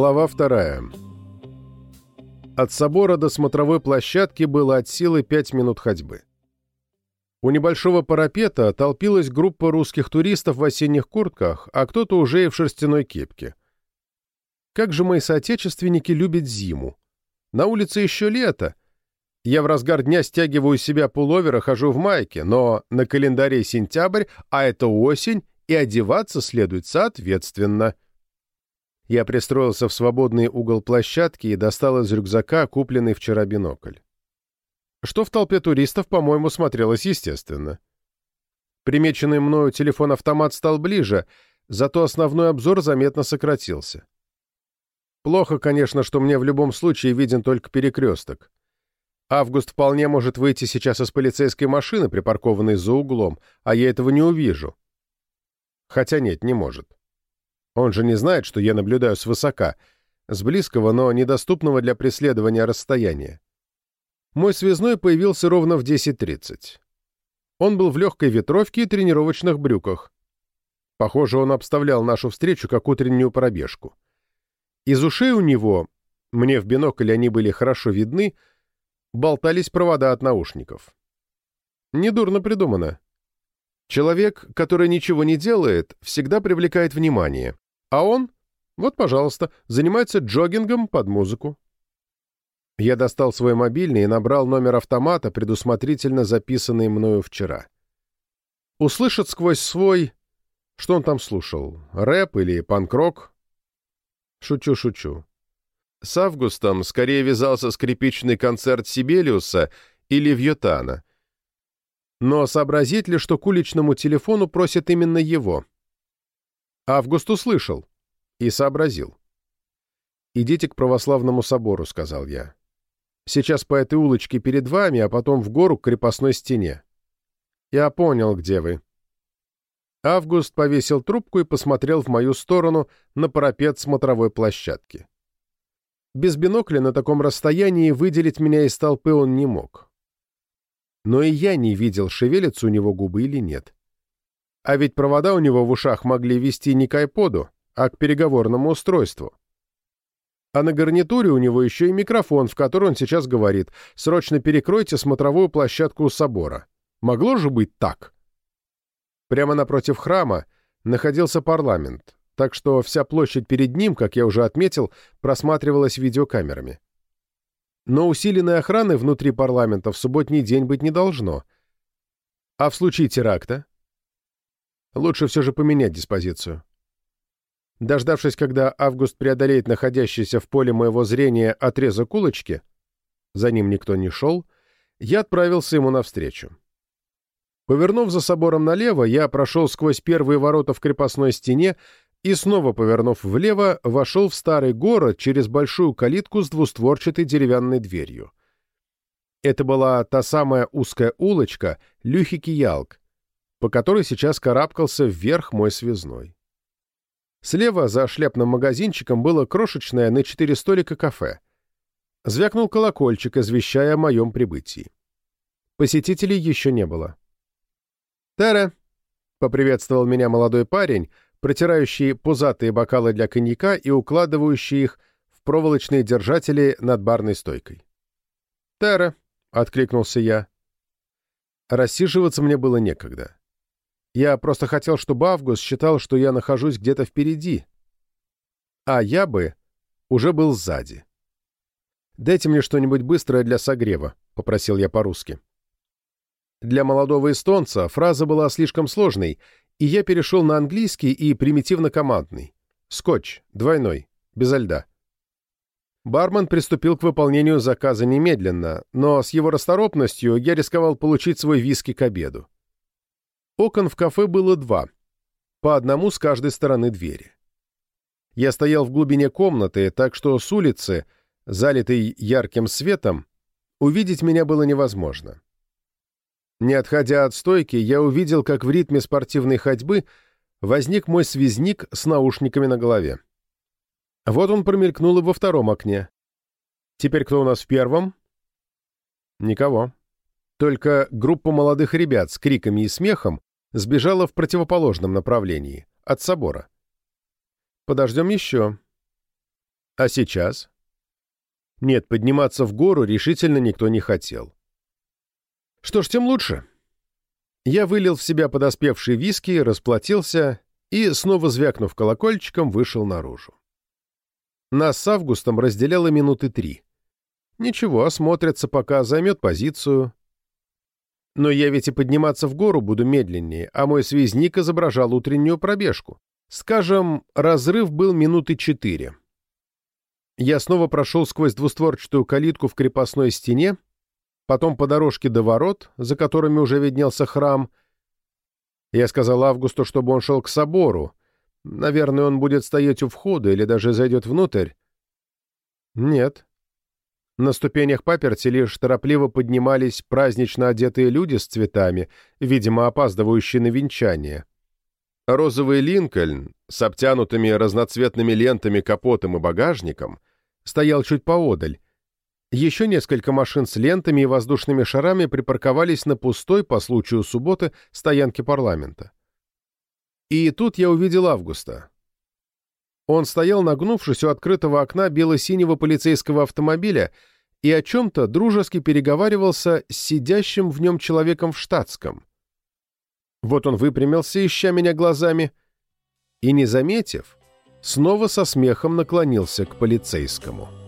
Глава вторая. От собора до смотровой площадки было от силы пять минут ходьбы. У небольшого парапета толпилась группа русских туристов в осенних куртках, а кто-то уже и в шерстяной кепке. Как же мои соотечественники любят зиму. На улице еще лето. Я в разгар дня стягиваю из себя пуловер и хожу в майке, но на календаре сентябрь, а это осень, и одеваться следует соответственно. Я пристроился в свободный угол площадки и достал из рюкзака купленный вчера бинокль. Что в толпе туристов, по-моему, смотрелось естественно. Примеченный мною телефон-автомат стал ближе, зато основной обзор заметно сократился. Плохо, конечно, что мне в любом случае виден только перекресток. Август вполне может выйти сейчас из полицейской машины, припаркованной за углом, а я этого не увижу. Хотя нет, не может. Он же не знает, что я наблюдаю свысока, с близкого, но недоступного для преследования расстояния. Мой связной появился ровно в 10.30. Он был в легкой ветровке и тренировочных брюках. Похоже, он обставлял нашу встречу как утреннюю пробежку. Из ушей у него, мне в бинокль они были хорошо видны, болтались провода от наушников. Недурно придумано. Человек, который ничего не делает, всегда привлекает внимание. А он, вот, пожалуйста, занимается джогингом под музыку. Я достал свой мобильный и набрал номер автомата, предусмотрительно записанный мною вчера. Услышит сквозь свой... Что он там слушал? Рэп или панк-рок? Шучу, шучу. С Августом скорее вязался скрипичный концерт Сибелиуса или Вьютана — но сообразить ли, что к уличному телефону просят именно его? Август услышал и сообразил. «Идите к православному собору», — сказал я. «Сейчас по этой улочке перед вами, а потом в гору к крепостной стене». «Я понял, где вы». Август повесил трубку и посмотрел в мою сторону на парапет смотровой площадки. Без бинокля на таком расстоянии выделить меня из толпы он не мог но и я не видел, шевелятся у него губы или нет. А ведь провода у него в ушах могли вести не к айподу, а к переговорному устройству. А на гарнитуре у него еще и микрофон, в который он сейчас говорит «Срочно перекройте смотровую площадку у собора». Могло же быть так? Прямо напротив храма находился парламент, так что вся площадь перед ним, как я уже отметил, просматривалась видеокамерами. Но усиленной охраны внутри парламента в субботний день быть не должно. А в случае теракта? Лучше все же поменять диспозицию. Дождавшись, когда Август преодолеет находящийся в поле моего зрения отрезок улочки, за ним никто не шел, я отправился ему навстречу. Повернув за собором налево, я прошел сквозь первые ворота в крепостной стене и, снова повернув влево, вошел в старый город через большую калитку с двустворчатой деревянной дверью. Это была та самая узкая улочка Люхики-Ялк, по которой сейчас карабкался вверх мой связной. Слева, за шляпным магазинчиком, было крошечное на четыре столика кафе. Звякнул колокольчик, извещая о моем прибытии. Посетителей еще не было. «Тера!» — поприветствовал меня молодой парень, протирающие пузатые бокалы для коньяка и укладывающие их в проволочные держатели над барной стойкой. «Тера», — откликнулся я. Рассиживаться мне было некогда. Я просто хотел, чтобы Август считал, что я нахожусь где-то впереди. А я бы уже был сзади. «Дайте мне что-нибудь быстрое для согрева», — попросил я по-русски. Для молодого эстонца фраза была слишком сложной, и я перешел на английский и примитивно-командный. Скотч, двойной, безо льда. Бармен приступил к выполнению заказа немедленно, но с его расторопностью я рисковал получить свой виски к обеду. Окон в кафе было два, по одному с каждой стороны двери. Я стоял в глубине комнаты, так что с улицы, залитой ярким светом, увидеть меня было невозможно. Не отходя от стойки, я увидел, как в ритме спортивной ходьбы возник мой связник с наушниками на голове. Вот он промелькнул и во втором окне. Теперь кто у нас в первом? Никого. Только группа молодых ребят с криками и смехом сбежала в противоположном направлении, от собора. Подождем еще. А сейчас? Нет, подниматься в гору решительно никто не хотел. Что ж, тем лучше. Я вылил в себя подоспевший виски, расплатился и, снова звякнув колокольчиком, вышел наружу. Нас с Августом разделяло минуты три. Ничего, осмотрятся, пока займет позицию. Но я ведь и подниматься в гору буду медленнее, а мой связник изображал утреннюю пробежку. Скажем, разрыв был минуты четыре. Я снова прошел сквозь двустворчатую калитку в крепостной стене, потом по дорожке до ворот, за которыми уже виднелся храм. Я сказал Августу, чтобы он шел к собору, Наверное, он будет стоять у входа или даже зайдет внутрь. Нет. На ступенях паперти лишь торопливо поднимались празднично одетые люди с цветами, видимо, опаздывающие на венчание. Розовый Линкольн с обтянутыми разноцветными лентами капотом и багажником стоял чуть поодаль. Еще несколько машин с лентами и воздушными шарами припарковались на пустой по случаю субботы стоянке парламента. И тут я увидел Августа. Он стоял, нагнувшись у открытого окна бело-синего полицейского автомобиля и о чем-то дружески переговаривался с сидящим в нем человеком в штатском. Вот он выпрямился, ища меня глазами, и, не заметив, снова со смехом наклонился к полицейскому.